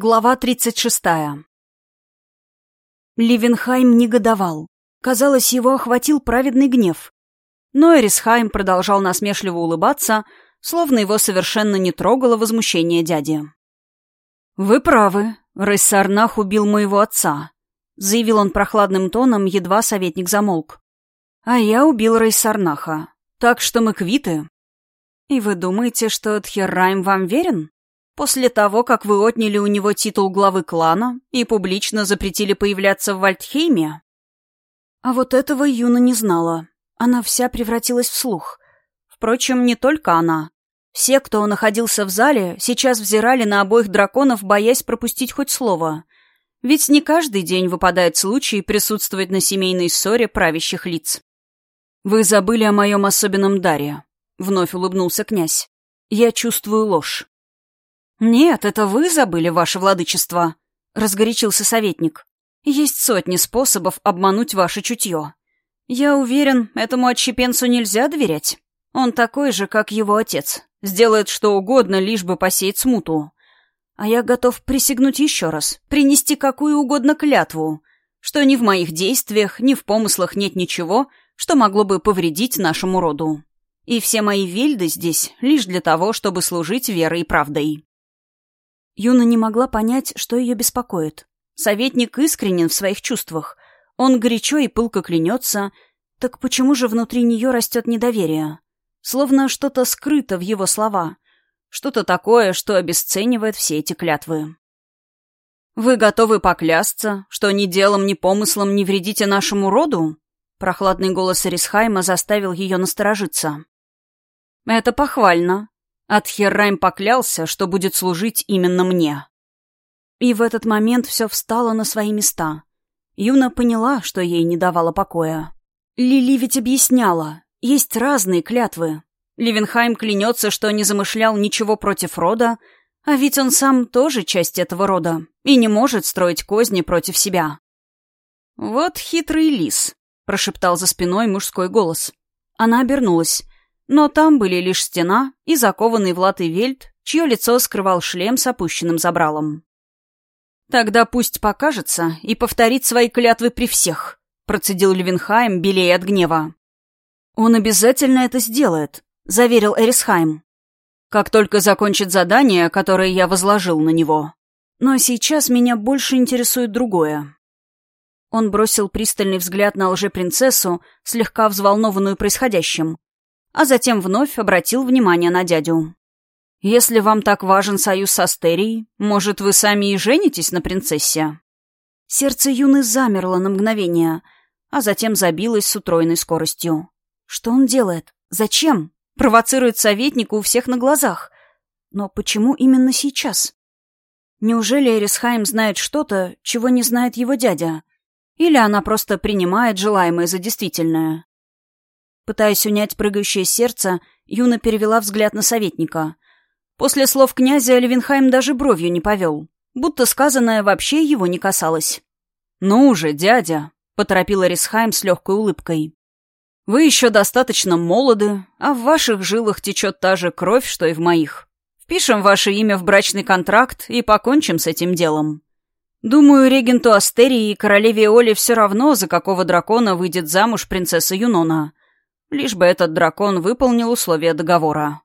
Глава 36. Ливенхайм негодовал. Казалось, его охватил праведный гнев. Но Эрисхайм продолжал насмешливо улыбаться, словно его совершенно не трогало возмущение дяди. «Вы правы. Рейсарнах убил моего отца», — заявил он прохладным тоном, едва советник замолк. «А я убил Рейсарнаха. Так что мы квиты». «И вы думаете, что Тхеррайм вам верен?» После того, как вы отняли у него титул главы клана и публично запретили появляться в Вальдхейме? А вот этого Юна не знала. Она вся превратилась в слух. Впрочем, не только она. Все, кто находился в зале, сейчас взирали на обоих драконов, боясь пропустить хоть слово. Ведь не каждый день выпадает случай присутствовать на семейной ссоре правящих лиц. «Вы забыли о моем особенном даре», — вновь улыбнулся князь. «Я чувствую ложь. «Нет, это вы забыли, ваше владычество», — разгорячился советник. «Есть сотни способов обмануть ваше чутье. Я уверен, этому отщепенцу нельзя доверять. Он такой же, как его отец. Сделает что угодно, лишь бы посеять смуту. А я готов присягнуть еще раз, принести какую угодно клятву, что ни в моих действиях, ни в помыслах нет ничего, что могло бы повредить нашему роду. И все мои вельды здесь лишь для того, чтобы служить верой и правдой». Юна не могла понять, что ее беспокоит. Советник искренен в своих чувствах. Он горячо и пылко клянется. Так почему же внутри нее растет недоверие? Словно что-то скрыто в его слова. Что-то такое, что обесценивает все эти клятвы. «Вы готовы поклясться, что ни делом, ни помыслом не вредите нашему роду?» Прохладный голос Эрисхайма заставил ее насторожиться. «Это похвально», Атхеррайм поклялся, что будет служить именно мне. И в этот момент все встало на свои места. Юна поняла, что ей не давало покоя. Лили ведь объясняла. Есть разные клятвы. Ливенхайм клянется, что не замышлял ничего против рода, а ведь он сам тоже часть этого рода и не может строить козни против себя. «Вот хитрый лис», — прошептал за спиной мужской голос. Она обернулась. Но там были лишь стена и закованный в латы вельт, чье лицо скрывал шлем с опущенным забралом. «Тогда пусть покажется и повторит свои клятвы при всех», — процедил Левинхайм, белее от гнева. «Он обязательно это сделает», — заверил Эрисхайм. «Как только закончит задание, которое я возложил на него. Но сейчас меня больше интересует другое». Он бросил пристальный взгляд на лжепринцессу, слегка взволнованную происходящим, а затем вновь обратил внимание на дядю. «Если вам так важен союз с Астерией, может, вы сами и женитесь на принцессе?» Сердце юны замерло на мгновение, а затем забилось с утроенной скоростью. «Что он делает? Зачем? Провоцирует советника у всех на глазах. Но почему именно сейчас?» Неужели Эрисхайм знает что-то, чего не знает его дядя? Или она просто принимает желаемое за действительное? Пытаясь унять прыгающее сердце, Юна перевела взгляд на советника. После слов князя Левинхайм даже бровью не повел, будто сказанное вообще его не касалось. «Ну уже, дядя!» — поторопила Рисхайм с легкой улыбкой. «Вы еще достаточно молоды, а в ваших жилах течет та же кровь, что и в моих. Впишем ваше имя в брачный контракт и покончим с этим делом. Думаю, регенту Астерии и королеве Оле все равно, за какого дракона выйдет замуж принцесса Юнона. Лишь бы этот дракон выполнил условия договора.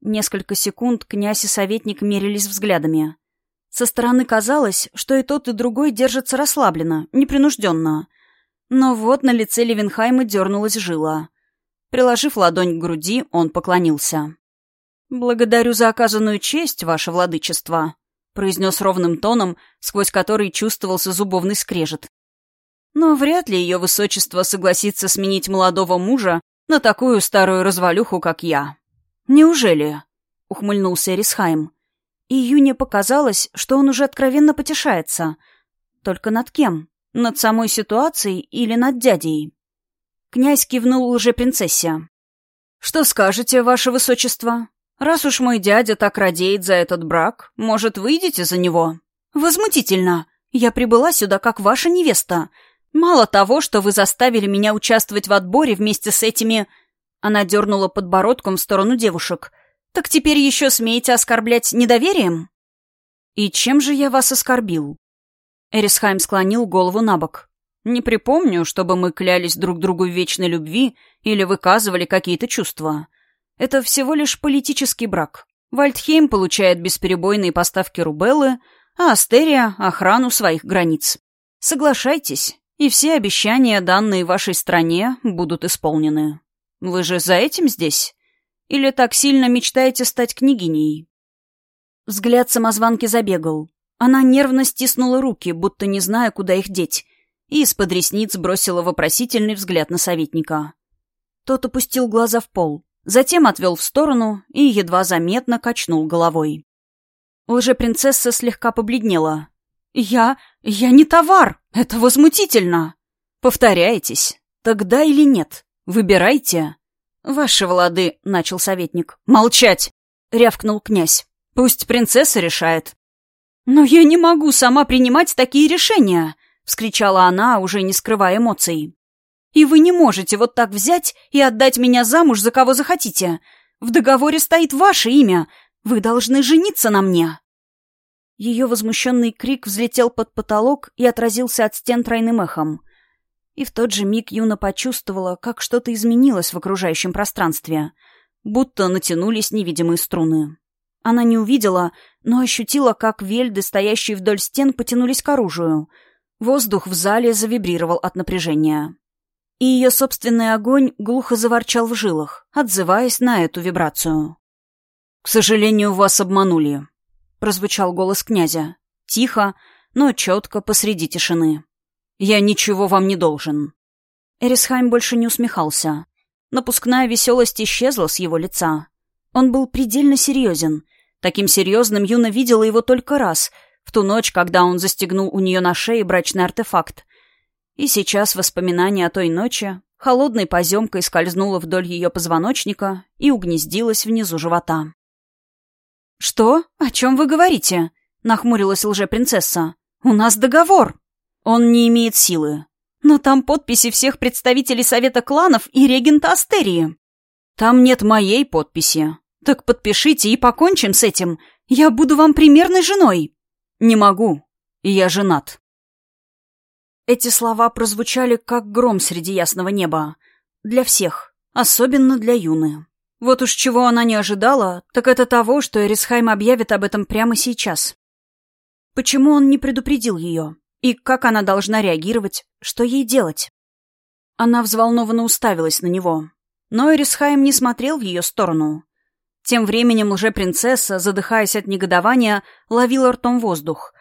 Несколько секунд князь и советник мерились взглядами. Со стороны казалось, что и тот, и другой держатся расслабленно, непринужденно. Но вот на лице Левенхайма дернулась жила. Приложив ладонь к груди, он поклонился. «Благодарю за оказанную честь, ваше владычество», — произнес ровным тоном, сквозь который чувствовался зубовный скрежет. Но вряд ли ее высочество согласится сменить молодого мужа на такую старую развалюху, как я. «Неужели?» — ухмыльнулся Эрисхайм. И Юне показалось, что он уже откровенно потешается. Только над кем? Над самой ситуацией или над дядей? Князь кивнул лжепринцессе. «Что скажете, ваше высочество? Раз уж мой дядя так радеет за этот брак, может, выйдете за него?» «Возмутительно! Я прибыла сюда как ваша невеста. Мало того, что вы заставили меня участвовать в отборе вместе с этими...» Она дернула подбородком в сторону девушек. «Так теперь еще смеете оскорблять недоверием?» «И чем же я вас оскорбил?» Эрисхайм склонил голову на бок. «Не припомню, чтобы мы клялись друг другу в вечной любви или выказывали какие-то чувства. Это всего лишь политический брак. Вальдхейм получает бесперебойные поставки рубеллы, а Астерия — охрану своих границ. Соглашайтесь, и все обещания, данные вашей стране, будут исполнены. Вы же за этим здесь? Или так сильно мечтаете стать княгиней?» Взгляд самозванки забегал. Она нервно стиснула руки, будто не зная, куда их деть, и из-под ресниц бросила вопросительный взгляд на советника. Тот опустил глаза в пол, затем отвел в сторону и едва заметно качнул головой. Лжепринцесса слегка побледнела. «Я... я не товар! Это возмутительно!» «Повторяетесь? Тогда или нет? Выбирайте!» «Ваши влады», — начал советник. «Молчать!» — рявкнул князь. «Пусть принцесса решает». «Но я не могу сама принимать такие решения!» — вскричала она, уже не скрывая эмоций. «И вы не можете вот так взять и отдать меня замуж за кого захотите. В договоре стоит ваше имя. Вы должны жениться на мне». Ее возмущенный крик взлетел под потолок и отразился от стен тройным эхом. И в тот же миг Юна почувствовала, как что-то изменилось в окружающем пространстве, будто натянулись невидимые струны. Она не увидела, но ощутила, как вельды, стоящие вдоль стен, потянулись к оружию. Воздух в зале завибрировал от напряжения. И ее собственный огонь глухо заворчал в жилах, отзываясь на эту вибрацию. «К сожалению, вас обманули», — прозвучал голос князя. Тихо, но четко посреди тишины. Я ничего вам не должен». Эрисхайм больше не усмехался. Напускная веселость исчезла с его лица. Он был предельно серьезен. Таким серьезным Юна видела его только раз, в ту ночь, когда он застегнул у нее на шее брачный артефакт. И сейчас воспоминание о той ночи холодной поземкой скользнуло вдоль ее позвоночника и угнездилось внизу живота. «Что? О чем вы говорите?» — нахмурилась лжепринцесса. «У нас договор!» Он не имеет силы. Но там подписи всех представителей Совета кланов и регента Астерии. Там нет моей подписи. Так подпишите и покончим с этим. Я буду вам примерной женой. Не могу. Я женат. Эти слова прозвучали как гром среди ясного неба. Для всех. Особенно для Юны. Вот уж чего она не ожидала, так это того, что Эрисхайм объявит об этом прямо сейчас. Почему он не предупредил ее? И как она должна реагировать? Что ей делать? Она взволнованно уставилась на него. Но Эрисхайм не смотрел в ее сторону. Тем временем лже-принцесса, задыхаясь от негодования, ловила ртом воздух.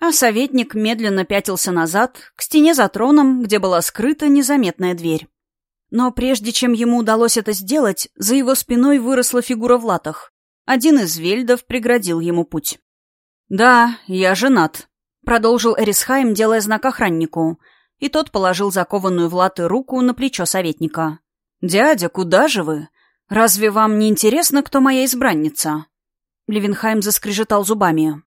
А советник медленно пятился назад, к стене за троном, где была скрыта незаметная дверь. Но прежде чем ему удалось это сделать, за его спиной выросла фигура в латах. Один из вельдов преградил ему путь. «Да, я женат», Продолжил Эрисхайм, делая знак охраннику, и тот положил закованную в латы руку на плечо советника. «Дядя, куда же вы? Разве вам не интересно, кто моя избранница?» Левинхайм заскрежетал зубами.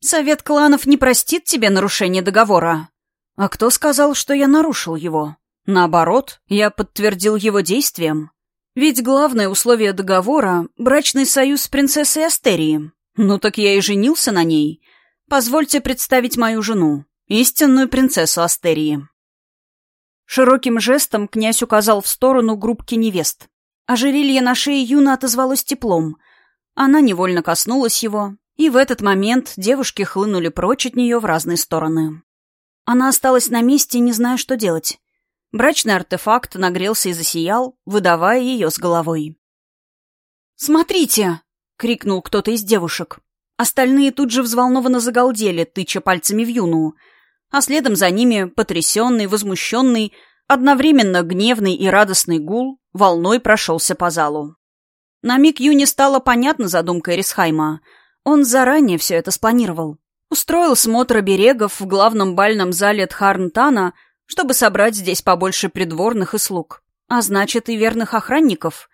«Совет кланов не простит тебе нарушение договора». «А кто сказал, что я нарушил его?» «Наоборот, я подтвердил его действием. Ведь главное условие договора — брачный союз с принцессой Астерии. Ну так я и женился на ней, Позвольте представить мою жену, истинную принцессу Астерии». Широким жестом князь указал в сторону группки невест. Ожерелье на шее Юна отозвалось теплом. Она невольно коснулась его, и в этот момент девушки хлынули прочь от нее в разные стороны. Она осталась на месте, не зная, что делать. Брачный артефакт нагрелся и засиял, выдавая ее с головой. «Смотрите!» — крикнул кто-то из девушек. Остальные тут же взволнованно загалдели, тыча пальцами в Юну. А следом за ними потрясенный, возмущенный, одновременно гневный и радостный гул волной прошелся по залу. На миг Юне стала понятна задумка Эрисхайма. Он заранее все это спланировал. Устроил смотр оберегов в главном бальном зале Тхарнтана, чтобы собрать здесь побольше придворных и слуг. А значит, и верных охранников.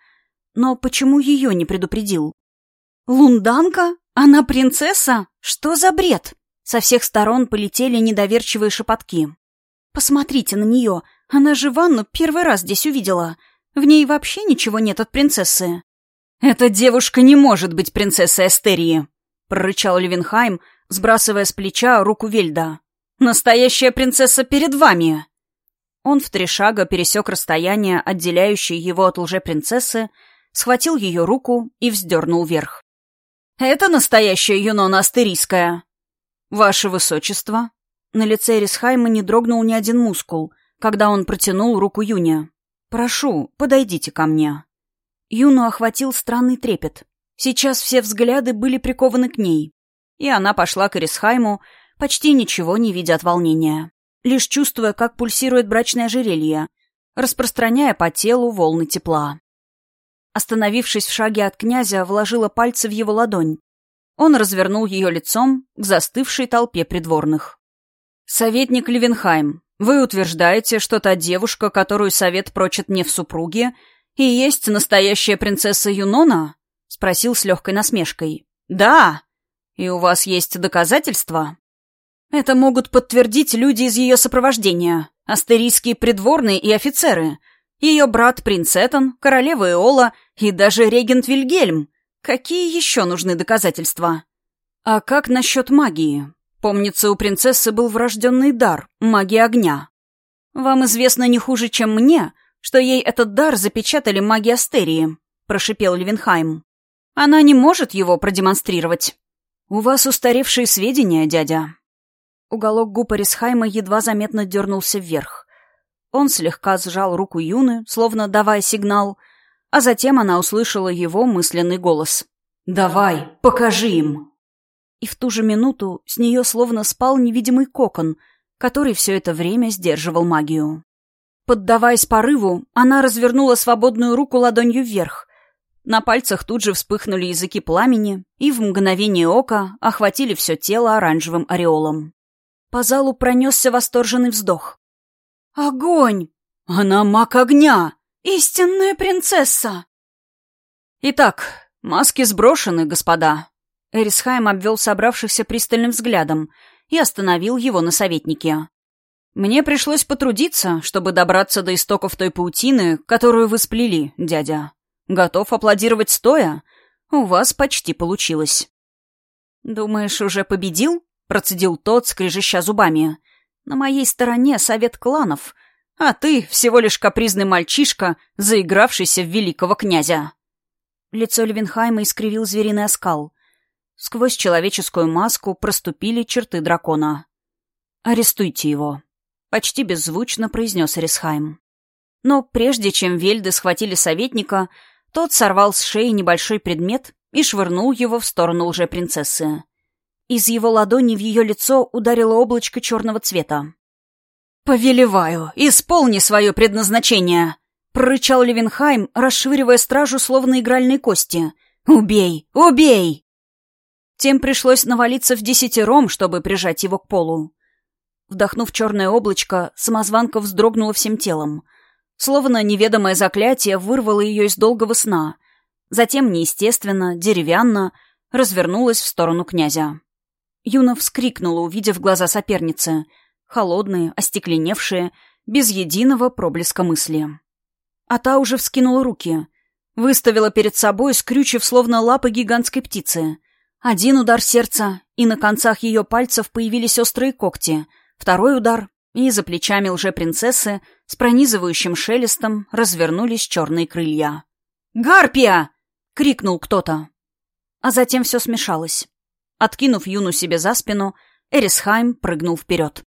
Но почему ее не предупредил? «Лунданка?» «Она принцесса? Что за бред?» Со всех сторон полетели недоверчивые шепотки. «Посмотрите на нее. Она же ванну первый раз здесь увидела. В ней вообще ничего нет от принцессы». «Эта девушка не может быть принцессой Астерии», — прорычал Левинхайм, сбрасывая с плеча руку Вельда. «Настоящая принцесса перед вами!» Он в три шага пересек расстояние, отделяющее его от лжепринцессы, схватил ее руку и вздернул вверх. «Это настоящая Юнона Астерийская!» «Ваше высочество!» На лице Рисхайма не дрогнул ни один мускул, когда он протянул руку Юне. «Прошу, подойдите ко мне». Юну охватил странный трепет. Сейчас все взгляды были прикованы к ней. И она пошла к Эрисхайму, почти ничего не видя от волнения, лишь чувствуя, как пульсирует брачное ожерелье, распространяя по телу волны тепла. Остановившись в шаге от князя, вложила пальцы в его ладонь. Он развернул ее лицом к застывшей толпе придворных. «Советник Левенхайм, вы утверждаете, что та девушка, которую совет прочит мне в супруге, и есть настоящая принцесса Юнона?» — спросил с легкой насмешкой. «Да! И у вас есть доказательства?» «Это могут подтвердить люди из ее сопровождения, астерийские придворные и офицеры, ее брат принц Этон, королева Эола и даже регент Вильгельм. Какие еще нужны доказательства?» «А как насчет магии? Помнится, у принцессы был врожденный дар — магия огня. Вам известно не хуже, чем мне, что ей этот дар запечатали маги Астерии», — прошипел Левенхайм. Она не может его продемонстрировать. У вас устаревшие сведения, дядя. Уголок губ Арисхайма едва заметно дернулся вверх. Он слегка сжал руку Юны, словно давая сигнал, а затем она услышала его мысленный голос. «Давай, покажи им!» И в ту же минуту с нее словно спал невидимый кокон, который все это время сдерживал магию. Поддаваясь порыву, она развернула свободную руку ладонью вверх, на пальцах тут же вспыхнули языки пламени и в мгновение ока охватили все тело оранжевым ореолом. По залу пронесся восторженный вздох. «Огонь! Она маг огня! Истинная принцесса!» «Итак, маски сброшены, господа!» Эрисхайм обвел собравшихся пристальным взглядом и остановил его на советнике. «Мне пришлось потрудиться, чтобы добраться до истоков той паутины, которую вы сплели, дядя. Готов аплодировать стоя? У вас почти получилось. «Думаешь, уже победил?» — процедил тот, скрежеща зубами. «На моей стороне совет кланов, а ты всего лишь капризный мальчишка, заигравшийся в великого князя». Лицо Левенхайма искривил звериный оскал. Сквозь человеческую маску проступили черты дракона. «Арестуйте его», — почти беззвучно произнес Рисхайм. Но прежде чем Вельды схватили советника, тот сорвал с шеи небольшой предмет и швырнул его в сторону лжепринцессы. Из его ладони в ее лицо ударило облачко черного цвета. «Повелеваю, исполни свое предназначение!» — прорычал Левенхайм, расшвыривая стражу словно игральные кости. «Убей! Убей!» Тем пришлось навалиться в десятером, чтобы прижать его к полу. Вдохнув черное облачко, самозванка вздрогнула всем телом — Словно неведомое заклятие вырвало ее из долгого сна. Затем неестественно, деревянно, развернулась в сторону князя. Юна вскрикнула, увидев глаза соперницы. Холодные, остекленевшие, без единого проблеска мысли. А та уже вскинула руки. Выставила перед собой, скрючив словно лапы гигантской птицы. Один удар сердца, и на концах ее пальцев появились острые когти. Второй удар, и за плечами лжепринцессы с пронизывающим шелестом развернулись черные крылья. «Гарпия!» — крикнул кто-то. А затем все смешалось. Откинув Юну себе за спину, Эрисхайм прыгнул вперед.